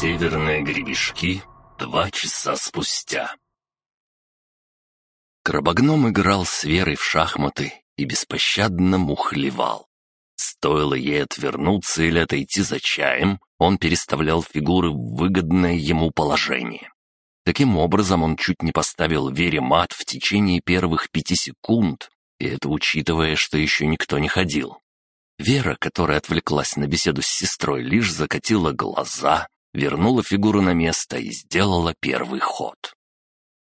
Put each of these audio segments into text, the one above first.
Северные гребешки два часа спустя. Крабогном играл с Верой в шахматы и беспощадно мухлевал. Стоило ей отвернуться или отойти за чаем, он переставлял фигуры в выгодное ему положение. Таким образом, он чуть не поставил Вере мат в течение первых пяти секунд, и это учитывая, что еще никто не ходил. Вера, которая отвлеклась на беседу с сестрой, лишь закатила глаза, вернула фигуру на место и сделала первый ход.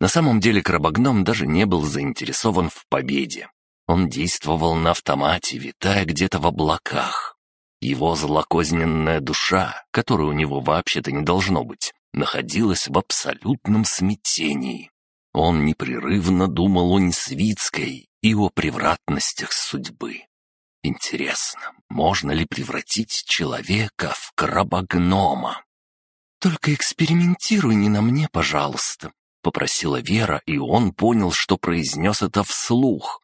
На самом деле крабогном даже не был заинтересован в победе. Он действовал на автомате, витая где-то в облаках. Его злокозненная душа, которой у него вообще-то не должно быть, находилась в абсолютном смятении. Он непрерывно думал о Несвицкой и о превратностях судьбы. Интересно, можно ли превратить человека в крабогнома? «Только экспериментируй не на мне, пожалуйста», — попросила Вера, и он понял, что произнес это вслух.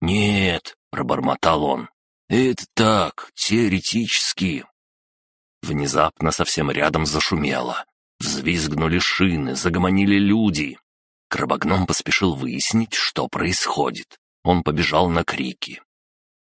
«Нет», — пробормотал он, — «это так, теоретически». Внезапно совсем рядом зашумело. Взвизгнули шины, загомонили люди. Крабогном поспешил выяснить, что происходит. Он побежал на крики.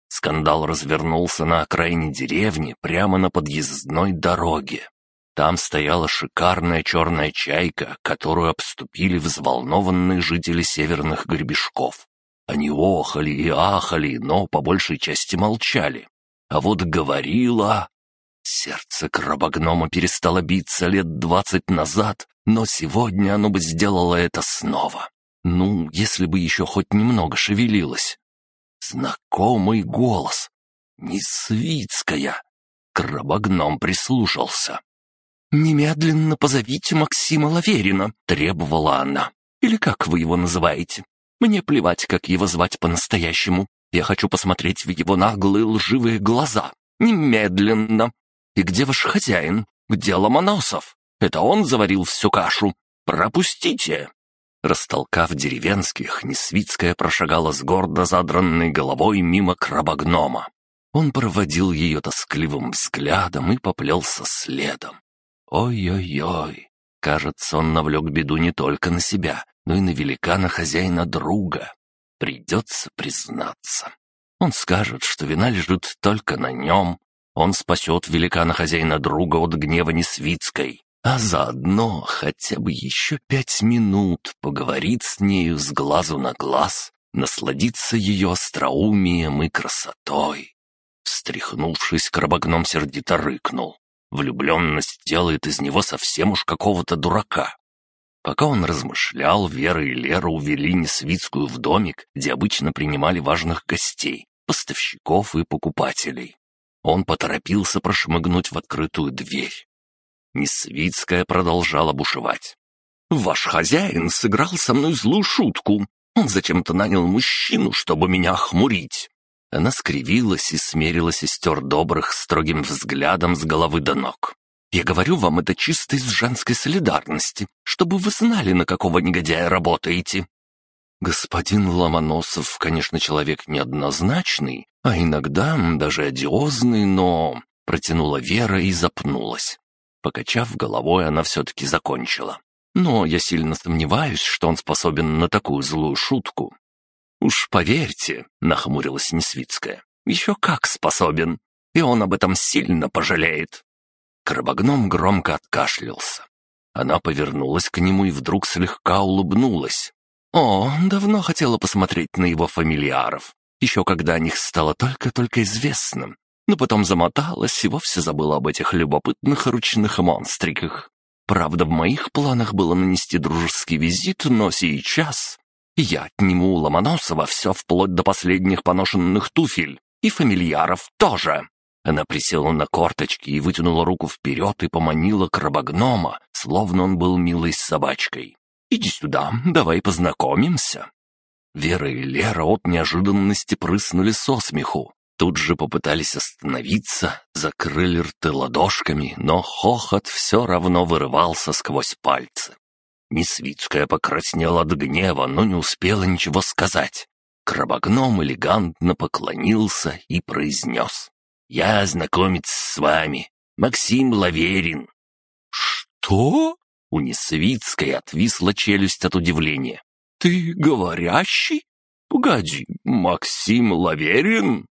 Скандал развернулся на окраине деревни, прямо на подъездной дороге. Там стояла шикарная черная чайка, которую обступили взволнованные жители северных гребешков. Они охали и ахали, но по большей части молчали. А вот говорила... Сердце крабогнома перестало биться лет двадцать назад, но сегодня оно бы сделало это снова. Ну, если бы еще хоть немного шевелилось. Знакомый голос. Несвицкая. Крабогном прислушался. «Немедленно позовите Максима Лаверина», — требовала она. «Или как вы его называете? Мне плевать, как его звать по-настоящему. Я хочу посмотреть в его наглые лживые глаза. Немедленно! И где ваш хозяин? Где Ломоносов? Это он заварил всю кашу. Пропустите!» Растолкав деревенских, Несвицкая прошагала с гордо задранной головой мимо крабогнома. Он проводил ее тоскливым взглядом и поплелся следом. Ой-ой-ой, кажется, он навлек беду не только на себя, но и на великана-хозяина друга. Придется признаться. Он скажет, что вина лежит только на нем. Он спасет великана-хозяина друга от гнева Несвицкой, а заодно хотя бы еще пять минут поговорить с нею с глазу на глаз, насладиться ее остроумием и красотой. Встряхнувшись, крабогном сердито рыкнул. Влюбленность делает из него совсем уж какого-то дурака. Пока он размышлял, Вера и Лера увели Несвицкую в домик, где обычно принимали важных гостей, поставщиков и покупателей. Он поторопился прошмыгнуть в открытую дверь. Несвицкая продолжала бушевать. «Ваш хозяин сыграл со мной злую шутку. Он зачем-то нанял мужчину, чтобы меня охмурить. Она скривилась и смерила сестер добрых строгим взглядом с головы до ног. «Я говорю вам это чисто из женской солидарности, чтобы вы знали, на какого негодяя работаете». Господин Ломоносов, конечно, человек неоднозначный, а иногда даже одиозный, но... Протянула Вера и запнулась. Покачав головой, она все-таки закончила. Но я сильно сомневаюсь, что он способен на такую злую шутку. «Уж поверьте», — нахмурилась Несвицкая, — «еще как способен, и он об этом сильно пожалеет». Крабогном громко откашлялся. Она повернулась к нему и вдруг слегка улыбнулась. О, давно хотела посмотреть на его фамильяров, еще когда о них стало только-только известно, но потом замоталась и вовсе забыла об этих любопытных ручных монстриках. Правда, в моих планах было нанести дружеский визит, но сейчас я отниму у Ломоносова все вплоть до последних поношенных туфель. И фамильяров тоже. Она присела на корточки и вытянула руку вперед и поманила крабогнома, словно он был милой собачкой. «Иди сюда, давай познакомимся». Вера и Лера от неожиданности прыснули со смеху. Тут же попытались остановиться, закрыли рты ладошками, но хохот все равно вырывался сквозь пальцы. Несвицкая покраснела от гнева, но не успела ничего сказать. Крабогном элегантно поклонился и произнес. «Я знакомец с вами, Максим Лаверин». «Что?» У Несвицкой отвисла челюсть от удивления. «Ты говорящий? Погоди, Максим Лаверин?»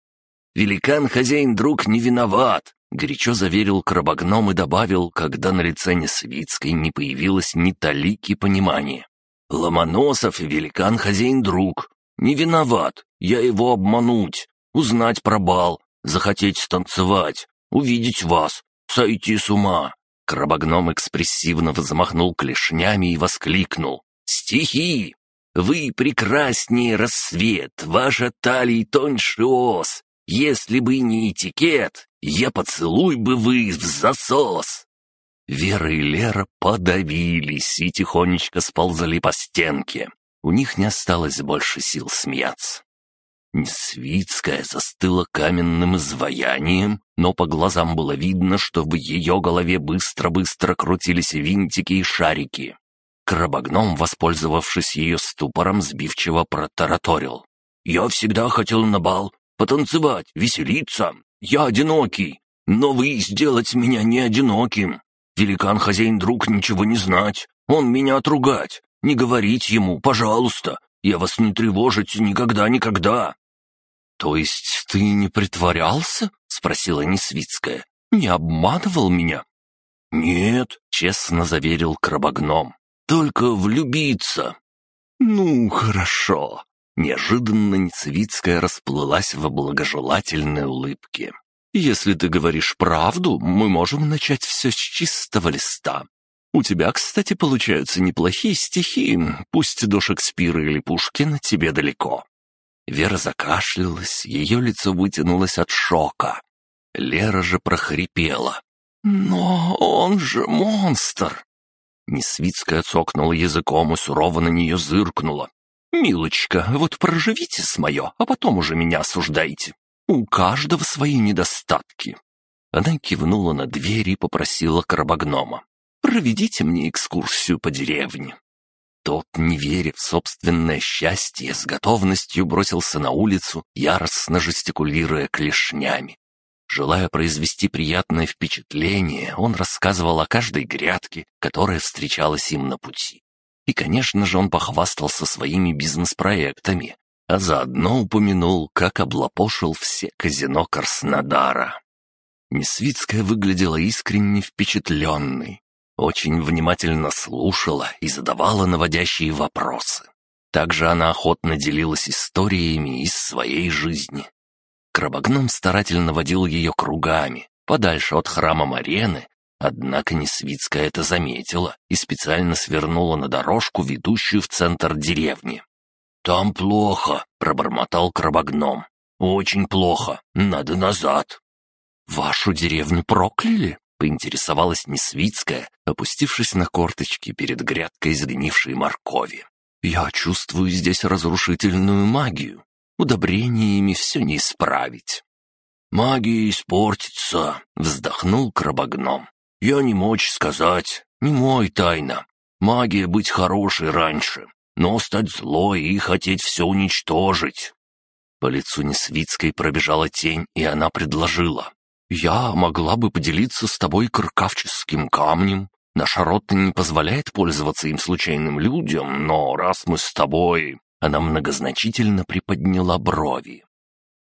«Великан-хозяин-друг не виноват», — горячо заверил крабогном и добавил, когда на лице Несвицкой не появилось ни талики понимания. «Ломоносов и великан-хозяин-друг. Не виноват. Я его обмануть, узнать про бал, захотеть станцевать, увидеть вас, сойти с ума». Крабогном экспрессивно взмахнул клешнями и воскликнул. «Стихи! Вы прекраснее рассвет, ваша талия тоньше ос, если бы не этикет, я поцелуй бы вы в засос!» Вера и Лера подавились и тихонечко сползали по стенке. У них не осталось больше сил смеяться. Несвицкая застыла каменным изваянием, но по глазам было видно, что в ее голове быстро-быстро крутились винтики и шарики. Крабогном, воспользовавшись ее ступором, сбивчиво протараторил. «Я всегда хотел на бал, потанцевать, веселиться. Я одинокий, но вы сделать меня не одиноким. Великан-хозяин-друг ничего не знать, он меня отругать, не говорить ему, пожалуйста. Я вас не тревожить никогда-никогда». «То есть ты не притворялся?» — спросила Несвицкая. «Не обманывал меня?» «Нет», — честно заверил крабогном. «Только влюбиться». «Ну, хорошо», Неожиданно Нецевицкая расплылась в благожелательной улыбке. «Если ты говоришь правду, мы можем начать все с чистого листа. У тебя, кстати, получаются неплохие стихи, пусть до Шекспира или Пушкина тебе далеко». Вера закашлялась, ее лицо вытянулось от шока. Лера же прохрипела. «Но он же монстр!» Несвицкая цокнула языком и сурово на нее зыркнула. «Милочка, вот проживите с мое, а потом уже меня осуждайте. У каждого свои недостатки». Она кивнула на дверь и попросила крабогнома. «Проведите мне экскурсию по деревне». Тот, не веря в собственное счастье, с готовностью бросился на улицу, яростно жестикулируя клешнями. Желая произвести приятное впечатление, он рассказывал о каждой грядке, которая встречалась им на пути. И, конечно же, он похвастался своими бизнес-проектами, а заодно упомянул, как облапошил все казино Краснодара. Несвицкая выглядела искренне впечатленной, очень внимательно слушала и задавала наводящие вопросы. Также она охотно делилась историями из своей жизни. Крабогном старательно водил ее кругами, подальше от храма Марены, Однако Несвицкая это заметила и специально свернула на дорожку, ведущую в центр деревни. «Там плохо», — пробормотал крабогном. «Очень плохо. Надо назад». «Вашу деревню прокляли?» — поинтересовалась Несвицкая, опустившись на корточки перед грядкой изгнившей моркови. «Я чувствую здесь разрушительную магию. Удобрениями все не исправить». «Магия испортится», — вздохнул крабогном. Я не мочь сказать, не мой тайна. Магия быть хорошей раньше, но стать злой и хотеть все уничтожить. По лицу Несвицкой пробежала тень, и она предложила. «Я могла бы поделиться с тобой кркавческим камнем. Наша рота не позволяет пользоваться им случайным людям, но раз мы с тобой...» Она многозначительно приподняла брови.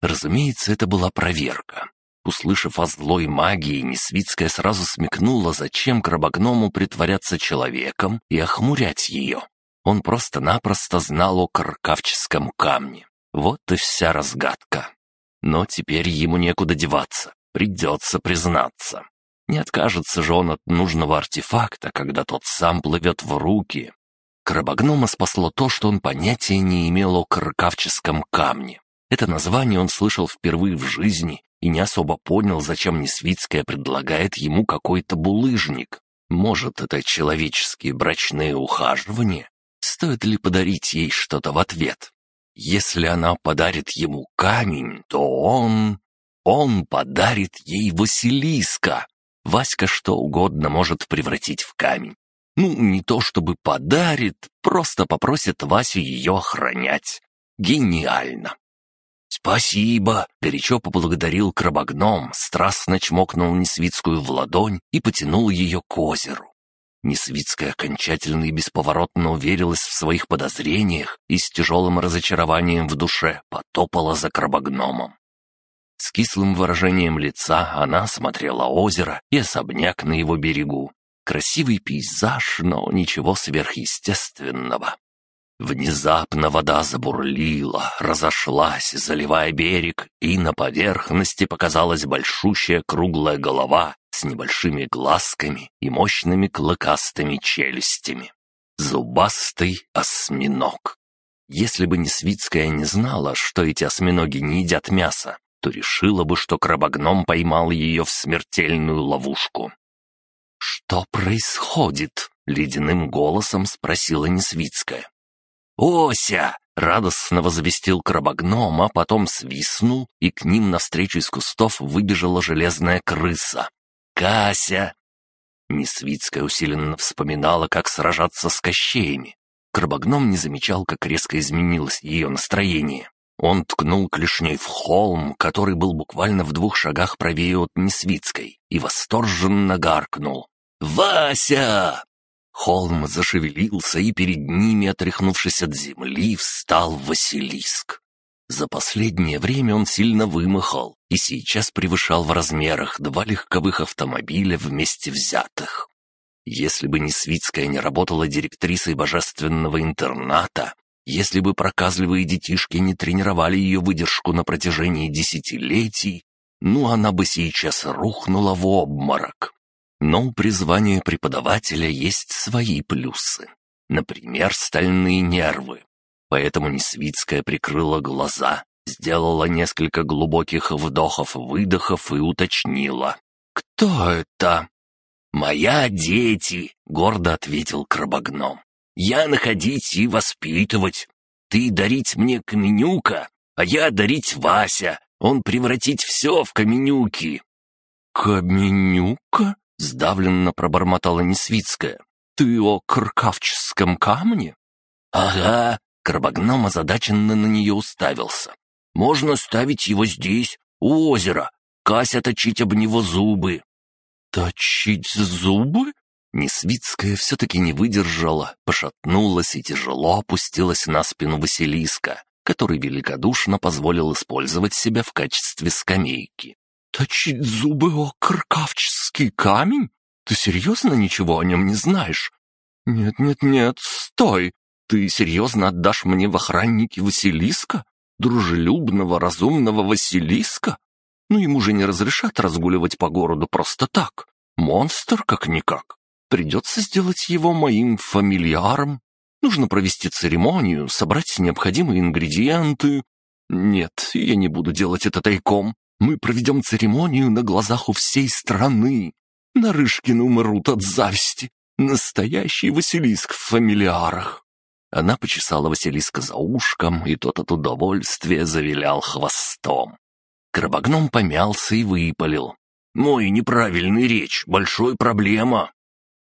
Разумеется, это была проверка. Услышав о злой магии, Несвицкая сразу смекнула, зачем крабогному притворяться человеком и охмурять ее. Он просто-напросто знал о каркавческом камне. Вот и вся разгадка. Но теперь ему некуда деваться, придется признаться. Не откажется же он от нужного артефакта, когда тот сам плывет в руки. Крабогнома спасло то, что он понятия не имел о каркавческом камне. Это название он слышал впервые в жизни и не особо понял, зачем Несвицкая предлагает ему какой-то булыжник. Может, это человеческие брачные ухаживания? Стоит ли подарить ей что-то в ответ? Если она подарит ему камень, то он... Он подарит ей Василиска. Васька что угодно может превратить в камень. Ну, не то чтобы подарит, просто попросит Васю ее охранять. Гениально. «Спасибо!» — горячо поблагодарил крабогном, страстно чмокнул Несвицкую в ладонь и потянул ее к озеру. Несвицкая окончательно и бесповоротно уверилась в своих подозрениях и с тяжелым разочарованием в душе потопала за крабогномом. С кислым выражением лица она смотрела озеро и особняк на его берегу. Красивый пейзаж, но ничего сверхъестественного. Внезапно вода забурлила, разошлась, заливая берег, и на поверхности показалась большущая круглая голова с небольшими глазками и мощными клыкастыми челюстями. Зубастый осьминог. Если бы не Свицкая не знала, что эти осьминоги не едят мясо, то решила бы, что крабогном поймал ее в смертельную ловушку. «Что происходит?» — ледяным голосом спросила Несвицкая. «Ося!» — радостно возвестил крабогном, а потом свистнул, и к ним навстречу из кустов выбежала железная крыса. «Кася!» Несвицкая усиленно вспоминала, как сражаться с кощеями. Крабогном не замечал, как резко изменилось ее настроение. Он ткнул клешней в холм, который был буквально в двух шагах правее от Несвицкой, и восторженно гаркнул. «Вася!» Холм зашевелился, и перед ними, отряхнувшись от земли, встал Василиск. За последнее время он сильно вымахал и сейчас превышал в размерах два легковых автомобиля вместе взятых. Если бы не Свицкая не работала директрисой божественного интерната, если бы проказливые детишки не тренировали ее выдержку на протяжении десятилетий, ну она бы сейчас рухнула в обморок. Но у призвания преподавателя есть свои плюсы. Например, стальные нервы. Поэтому Несвицкая прикрыла глаза, сделала несколько глубоких вдохов-выдохов и уточнила. «Кто это?» «Моя дети», — гордо ответил крабогном. «Я находить и воспитывать. Ты дарить мне каменюка, а я дарить Вася. Он превратить все в каменюки». «Каменюка?» Сдавленно пробормотала Несвицкая. «Ты о кркавческом камне?» «Ага», — крабогном озадаченно на нее уставился. «Можно ставить его здесь, у озера. Кася точить об него зубы». «Точить зубы?» Несвицкая все-таки не выдержала, пошатнулась и тяжело опустилась на спину Василиска, который великодушно позволил использовать себя в качестве скамейки. «Точить зубы о кркавческий камень? Ты серьезно ничего о нем не знаешь?» «Нет-нет-нет, стой! Ты серьезно отдашь мне в охранники Василиска? Дружелюбного, разумного Василиска? Ну, ему же не разрешат разгуливать по городу просто так. Монстр как-никак. Придется сделать его моим фамильяром. Нужно провести церемонию, собрать необходимые ингредиенты. Нет, я не буду делать это тайком. Мы проведем церемонию на глазах у всей страны. Нарышкины умрут от зависти. Настоящий Василиск в фамилиарах. Она почесала Василиска за ушком, и тот от удовольствия завилял хвостом. Крабогном помялся и выпалил. «Мой неправильный речь — большой проблема».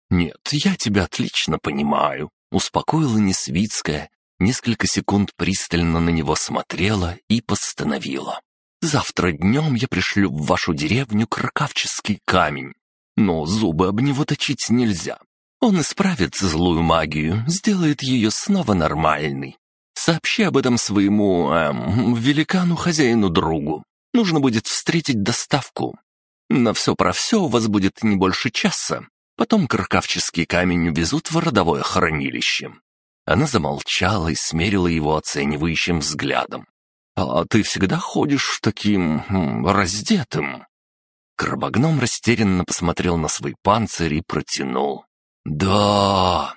«Нет, я тебя отлично понимаю», — успокоила Несвицкая, несколько секунд пристально на него смотрела и постановила. Завтра днем я пришлю в вашу деревню кракавческий камень. Но зубы об него точить нельзя. Он исправит злую магию, сделает ее снова нормальной. Сообщи об этом своему, эм, великану-хозяину-другу. Нужно будет встретить доставку. На все про все у вас будет не больше часа. Потом кракавческий камень увезут в родовое хранилище». Она замолчала и смерила его оценивающим взглядом. «А ты всегда ходишь таким... раздетым?» Крабогном растерянно посмотрел на свой панцирь и протянул. «Да...»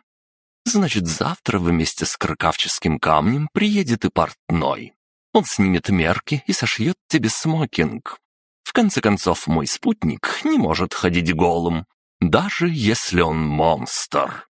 «Значит, завтра вместе с кракавческим камнем приедет и портной. Он снимет мерки и сошьет тебе смокинг. В конце концов, мой спутник не может ходить голым, даже если он монстр».